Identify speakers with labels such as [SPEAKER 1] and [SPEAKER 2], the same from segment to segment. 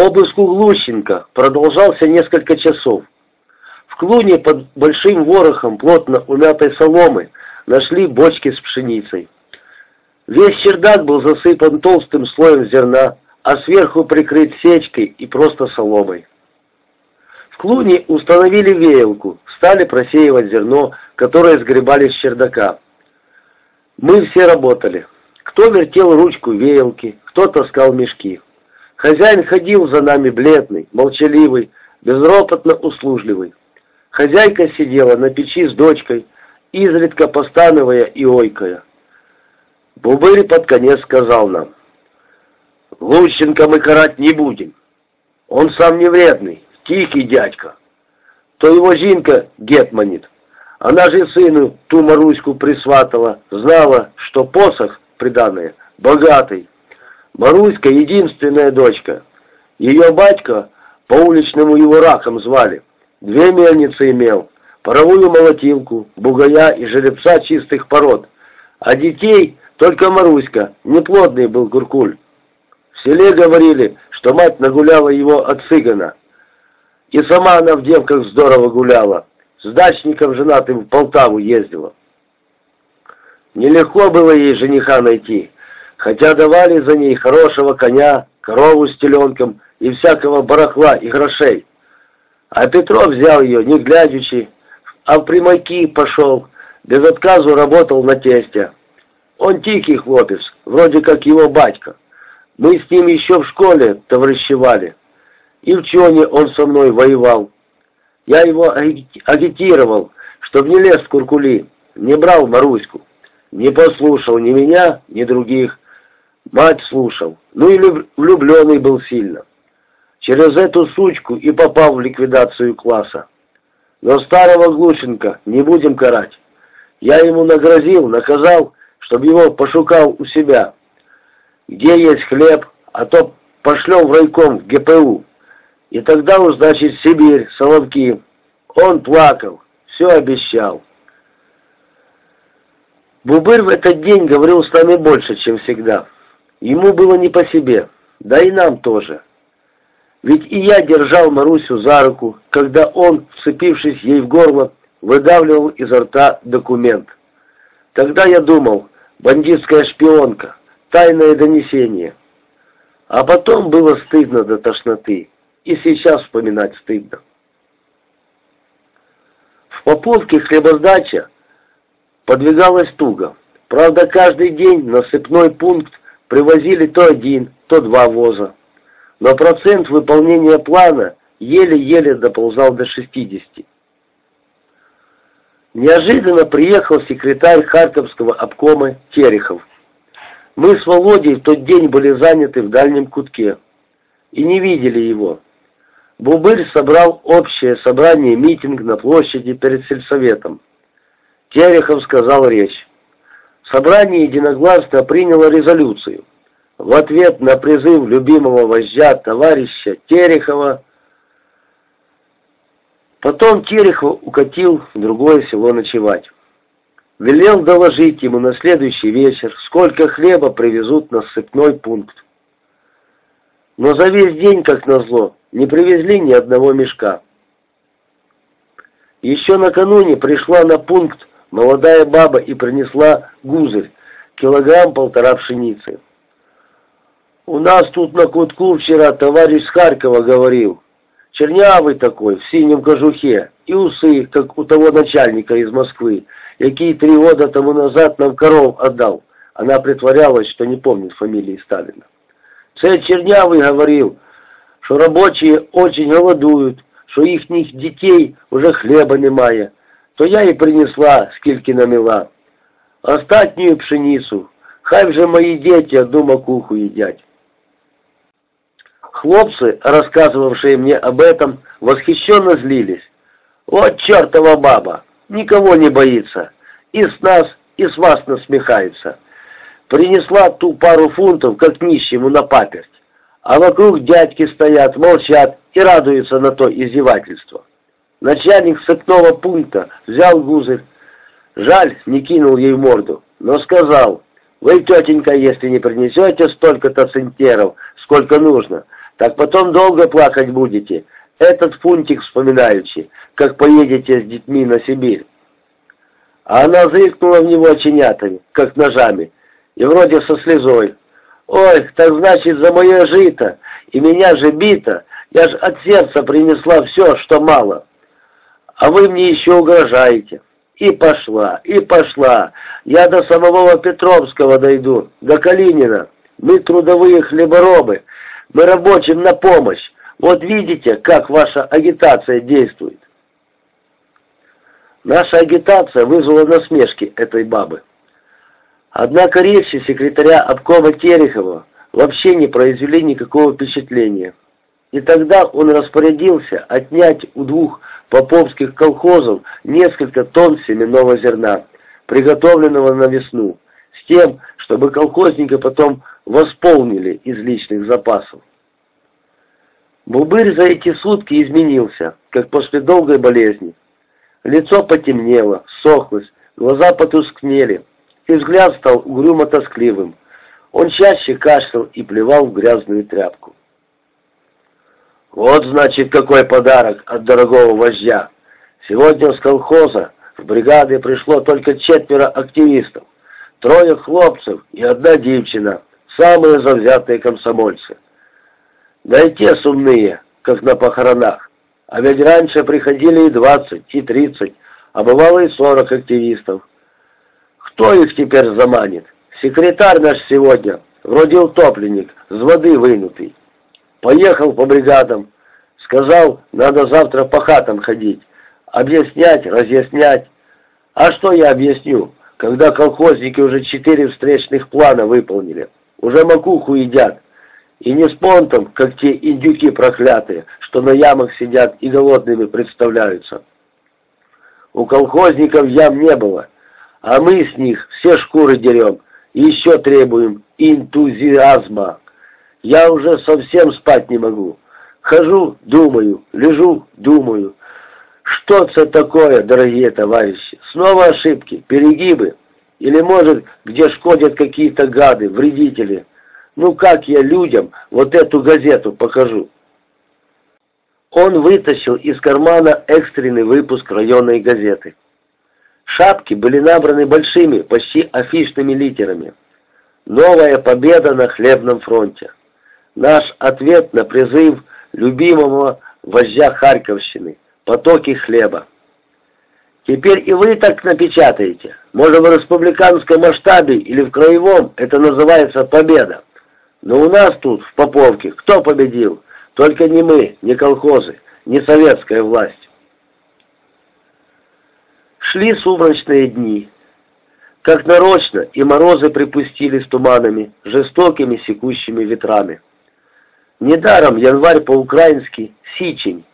[SPEAKER 1] Обыск у Глущенко продолжался несколько часов. В клуне под большим ворохом плотно умятой соломы нашли бочки с пшеницей. Весь чердак был засыпан толстым слоем зерна, а сверху прикрыт сечкой и просто соломой. В клуне установили веялку, стали просеивать зерно, которое сгребали с чердака. Мы все работали. Кто вертел ручку веялки, кто таскал мешки. Хозяин ходил за нами бледный, молчаливый, безропотно услужливый. Хозяйка сидела на печи с дочкой, изредка постановая и ойкая. Бубырь под конец сказал нам, «Лущенко мы карать не будем. Он сам не вредный, тихий дядька. То его Зинка гетманит. Она же сыну ту Маруську присватала, знала, что посох приданное богатый, Маруська единственная дочка. Ее батька, по уличному его раком звали, две мельницы имел, паровую молотилку, бугая и жеребца чистых пород. А детей только Маруська, неплодный был Гуркуль. В селе говорили, что мать нагуляла его от цыгана. И сама она в девках здорово гуляла. С дачником женатым в Полтаву ездила. Нелегко было ей жениха найти хотя давали за ней хорошего коня, корову с теленком и всякого барахла и грошей. А Петров взял ее, не глядячи, а в примайки пошел, без отказу работал на тесте. Он тихий хлопец, вроде как его батька. Мы с ним еще в школе товарищевали. И в Чоне он со мной воевал. Я его агитировал, чтоб не лез в куркули, не брал Маруську. Не послушал ни меня, ни других. Мать слушал, ну и влюбленный был сильно. Через эту сучку и попал в ликвидацию класса. Но старого Глушенко не будем карать. Я ему нагрозил, наказал, чтобы его пошукал у себя. Где есть хлеб, а то пошлем в райком в ГПУ. И тогда уж, значит, Сибирь, Соловки. Он плакал, все обещал. Бубыр в этот день говорил с нами больше, чем всегда. Ему было не по себе, да и нам тоже. Ведь и я держал Марусю за руку, когда он, вцепившись ей в горло, выдавливал изо рта документ. Тогда я думал, бандитская шпионка, тайное донесение. А потом было стыдно до тошноты, и сейчас вспоминать стыдно. В Поповке хлебоздача подвигалась туго. Правда, каждый день насыпной пункт Привозили то один, то два воза. Но процент выполнения плана еле-еле доползал до 60. Неожиданно приехал секретарь Харьковского обкома Терехов. Мы с Володей в тот день были заняты в дальнем кутке и не видели его. Бубырь собрал общее собрание, митинг на площади перед сельсоветом. Терехов сказал речь. Собрание единогласно приняло резолюцию. В ответ на призыв любимого вождя товарища Терехова Потом Терехов укатил в другое село ночевать. Велел доложить ему на следующий вечер, сколько хлеба привезут на сыпной пункт. Но за весь день, как назло, не привезли ни одного мешка. Еще накануне пришла на пункт молодая баба и принесла гузырь, килограмм-полтора пшеницы. У нас тут на кутку вчера товарищ с Харькова говорил, чернявый такой, в синем кожухе, и усы, как у того начальника из Москвы, який три года тому назад нам коров отдал. Она притворялась, что не помнит фамилии Сталина. Цей чернявый говорил, что рабочие очень голодуют, что їхніх детей уже хлеба немає, то я і принесла, скільки намила. Остатнюю пшеницу, хай вже мої діти одну макуху їдять. Хлопцы, рассказывавшие мне об этом, восхищенно злились. Вот чертова баба, никого не боится, и с нас, и с вас насмехается. Принесла ту пару фунтов, как нищему на паперть, а вокруг дядьки стоят, молчат и радуются на то издевательство. Начальник сыпного пункта взял гузырь. Жаль, не кинул ей морду, но сказал, «Вы, тетенька, если не принесете столько-то центнеров, сколько нужно, Так потом долго плакать будете, этот фунтик вспоминаючи, как поедете с детьми на Сибирь. А она заикнула в него чинятами, как ножами, и вроде со слезой. «Ой, так значит, за мое жито, и меня же бито, я ж от сердца принесла все, что мало. А вы мне еще угрожаете». И пошла, и пошла. Я до самого Петровского дойду, до Калинина. Мы трудовые хлеборобы, мы рабочим на помощь. Вот видите, как ваша агитация действует. Наша агитация вызвала насмешки этой бабы. Однако речи секретаря обкома Терехова вообще не произвели никакого впечатления. И тогда он распорядился отнять у двух поповских колхозов несколько тонн семенного зерна, приготовленного на весну, с тем, чтобы колхозники потом восполнили из личных запасов. Бубырь за эти сутки изменился, как после долгой болезни. Лицо потемнело, сохлось, глаза потускнели, и взгляд стал угрюмо-тоскливым. Он чаще кашлял и плевал в грязную тряпку. Вот, значит, какой подарок от дорогого вождя. Сегодня с колхоза в бригады пришло только четверо активистов. Трое хлопцев и одна девчина, самые завзятые комсомольцы. Да и те сумные, как на похоронах. А ведь раньше приходили и двадцать, и тридцать, а бывало и сорок активистов. Кто их теперь заманит? Секретарь наш сегодня, вроде утопленник, с воды вынутый. Поехал по бригадам. Сказал, надо завтра по хатам ходить. Объяснять, разъяснять. А что я объясню, когда колхозники уже четыре встречных плана выполнили? Уже макуху едят. И не с понтом, как те индюки проклятые, что на ямах сидят и голодными представляются. У колхозников ям не было, а мы с них все шкуры дерем и еще требуем энтузиазма. Я уже совсем спать не могу. Хожу, думаю, лежу, думаю. Что это такое, дорогие товарищи? Снова ошибки, перегибы? Или, может, где шкодят какие-то гады, вредители? Ну как я людям вот эту газету покажу? Он вытащил из кармана экстренный выпуск районной газеты. Шапки были набраны большими, почти афишными литерами. «Новая победа на хлебном фронте» наш ответ на призыв любимого вождя Харьковщины – потоки хлеба. Теперь и вы так напечатаете. Может, в республиканском масштабе или в краевом это называется победа. Но у нас тут, в Поповке, кто победил? Только не мы, не колхозы, не советская власть. Шли сумрачные дни. Как нарочно, и морозы припустили с туманами, жестокими секущими ветрами. Недаром январь по-украински «сичень».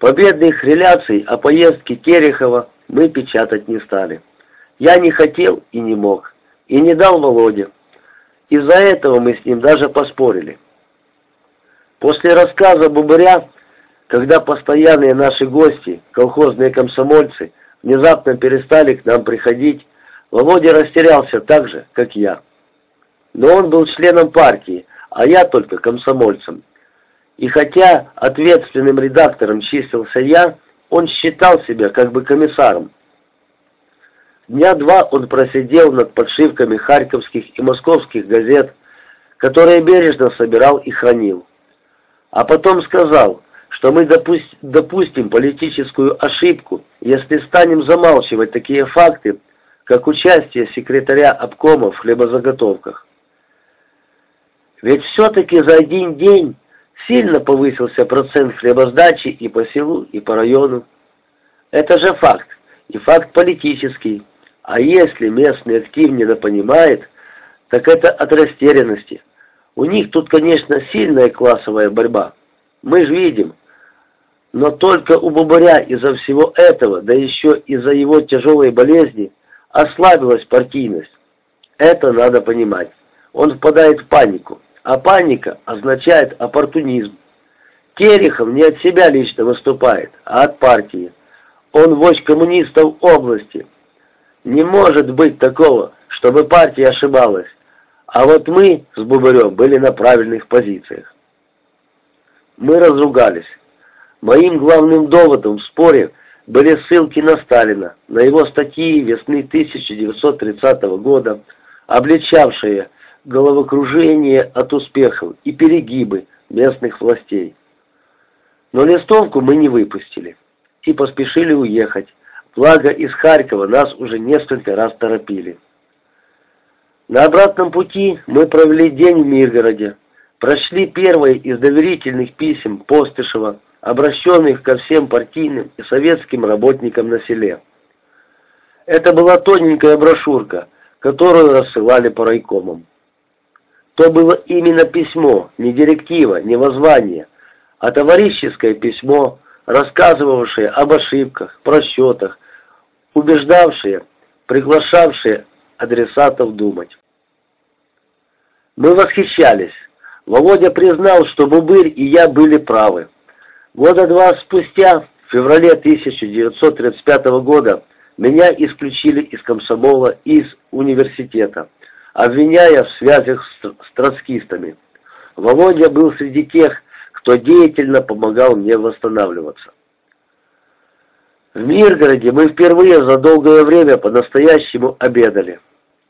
[SPEAKER 1] Победных реляций о поездке Терехова мы печатать не стали. Я не хотел и не мог, и не дал Володе. Из-за этого мы с ним даже поспорили. После рассказа Бубыря, когда постоянные наши гости, колхозные комсомольцы, внезапно перестали к нам приходить, Володя растерялся так же, как я. Но он был членом партии, а я только комсомольцем. И хотя ответственным редактором числился я, он считал себя как бы комиссаром. Дня два он просидел над подшивками харьковских и московских газет, которые бережно собирал и хранил. А потом сказал, что мы допусть, допустим политическую ошибку, если станем замалчивать такие факты, как участие секретаря обкома в хлебозаготовках. Ведь все-таки за один день сильно повысился процент хлебосдачи и по селу, и по району. Это же факт, и факт политический. А если местный активнее понимает, так это от растерянности. У них тут, конечно, сильная классовая борьба. Мы же видим. Но только у Бубаря из-за всего этого, да еще из-за его тяжелой болезни, ослабилась партийность. Это надо понимать. Он впадает в панику а паника означает оппортунизм. Терехов не от себя лично выступает, а от партии. Он вождь коммунистов области. Не может быть такого, чтобы партия ошибалась. А вот мы с Бубырем были на правильных позициях. мы разругались. Моим главным доводом в споре были ссылки на Сталина, на его статьи весны 1930 года, обличавшие головокружение от успехов и перегибы местных властей. Но листовку мы не выпустили и поспешили уехать, благо из Харькова нас уже несколько раз торопили. На обратном пути мы провели день в Миргороде, прошли первое из доверительных писем Постышева, обращенных ко всем партийным и советским работникам на селе. Это была тоненькая брошюрка, которую рассылали по райкомам. То было именно письмо, не директива, не воззвание, а товарищеское письмо, рассказывавшее об ошибках, просчетах, убеждавшее, приглашавшее адресатов думать. Мы восхищались. Володя признал, что Бубырь и я были правы. Года два спустя, в феврале 1935 года, меня исключили из комсомола и из университета, обвиняя в связях с, троцкистами. Володя был среди тех, кто деятельно помогал мне восстанавливаться. В Миргороде мы впервые за долгое время по-настоящему обедали.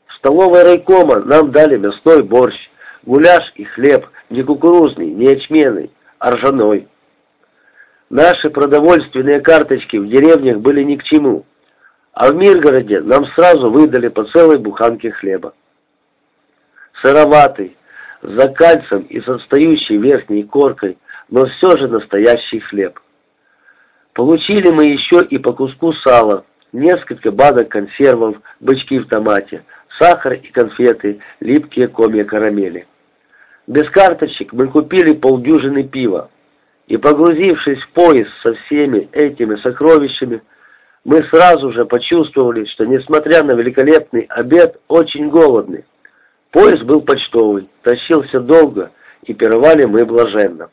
[SPEAKER 1] В столовой райкома нам дали мясной борщ, гуляш и хлеб, не кукурузный, не ячменный, а ржаной. Наши продовольственные карточки в деревнях были ни к чему, а в Миргороде нам сразу выдали по целой буханке хлеба. Сыроватый, с закальцем и с отстающей верхней коркой, но все же настоящий хлеб. Получили мы еще и по куску сала, несколько банок консервов, бычки в томате, сахар и конфеты, липкие комья карамели. Без карточек мы купили полдюжины пива, и погрузившись в поезд со всеми этими сокровищами, мы сразу же почувствовали, что, несмотря на великолепный обед, очень голодны. Поезд был почтовый, тащился долго, и пировали мы блаженно.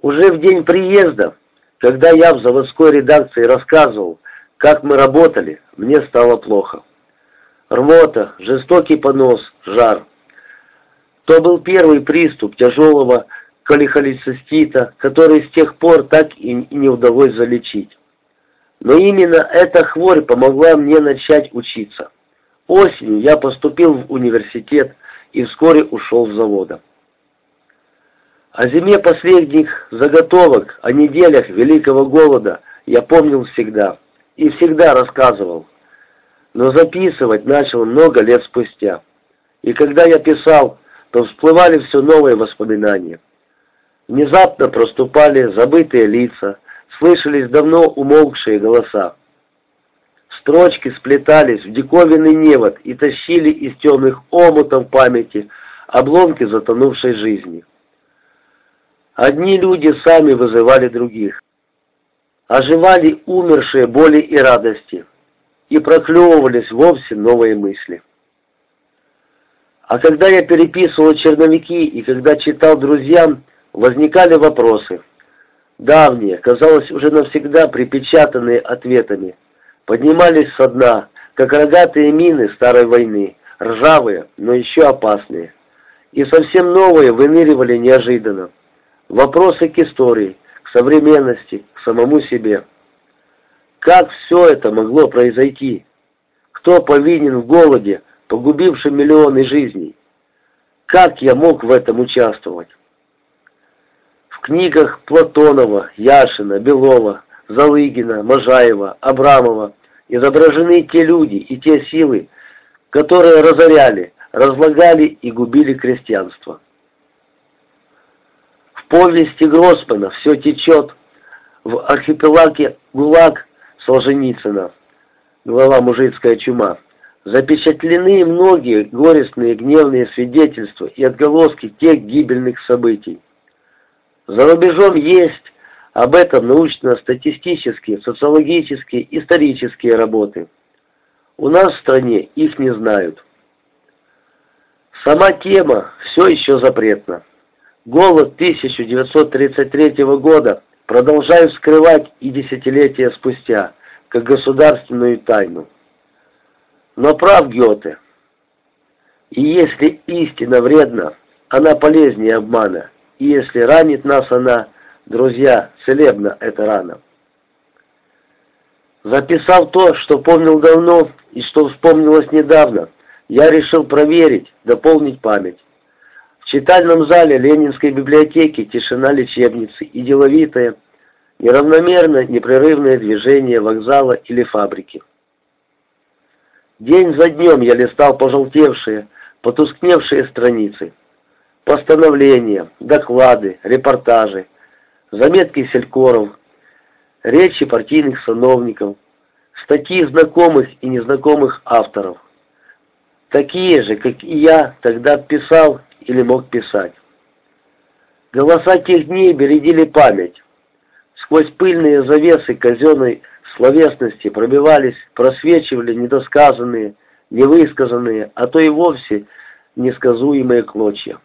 [SPEAKER 1] Уже в день приезда, когда я в заводской редакции рассказывал, как мы работали, мне стало плохо. Рвота, жестокий понос, жар. То был первый приступ тяжелого колихолицистита, который с тех пор так и не удалось залечить. Но именно эта хворь помогла мне начать учиться. Осенью я поступил в университет и вскоре ушел с завода. О зиме последних заготовок, о неделях великого голода я помнил всегда и всегда рассказывал, но записывать начал много лет спустя. И когда я писал, то всплывали все новые воспоминания. Внезапно проступали забытые лица, слышались давно умолкшие голоса. Строчки сплетались в диковинный невод и тащили из темных омутов памяти обломки затонувшей жизни. Одни люди сами вызывали других. Оживали умершие боли и радости, и проклевывались вовсе новые мысли. А когда я переписывал черновики и когда читал друзьям, возникали вопросы. Давние, казалось, уже навсегда припечатанные ответами, поднимались со дна, как рогатые мины старой войны, ржавые, но еще опасные. И совсем новые выныривали неожиданно. Вопросы к истории, к современности, к самому себе. Как все это могло произойти? Кто повинен в голоде, погубившем миллионы жизней? Как я мог в этом участвовать? книгах Платонова, Яшина, Белова, Залыгина, Можаева, Абрамова изображены те люди и те силы, которые разоряли, разлагали и губили крестьянство. В повести Гроссмана «Все течет», в архипелаге ГУЛАГ Солженицына, глава «Мужицкая чума», запечатлены многие горестные гневные свидетельства и отголоски тех гибельных событий. За рубежом есть об этом научно-статистические, социологические, исторические работы. У нас в стране их не знают. Сама тема все еще запретна. Голод 1933 года продолжают скрывать и десятилетия спустя, как государственную тайну. Но прав Гёте. И если истина вредна, она полезнее обмана. и если ранит нас она, друзья, целебна эта рана. Записав то, что помнил давно и что вспомнилось недавно, я решил проверить, дополнить память. В читальном зале Ленинской библиотеки тишина лечебницы и деловитое, неравномерно непрерывное движение вокзала или фабрики. День за днем я листал пожелтевшие, потускневшие страницы. Постановления, доклады, репортажи, заметки селькоров, речи партийных сановников, статьи знакомых и незнакомых авторов. Такие же, как и я, тогда писал или мог писать. Голоса тех дней бередили память. Сквозь пыльные завесы казенной словесности пробивались, просвечивали недосказанные, невысказанные, а то и вовсе несказуемые клочья.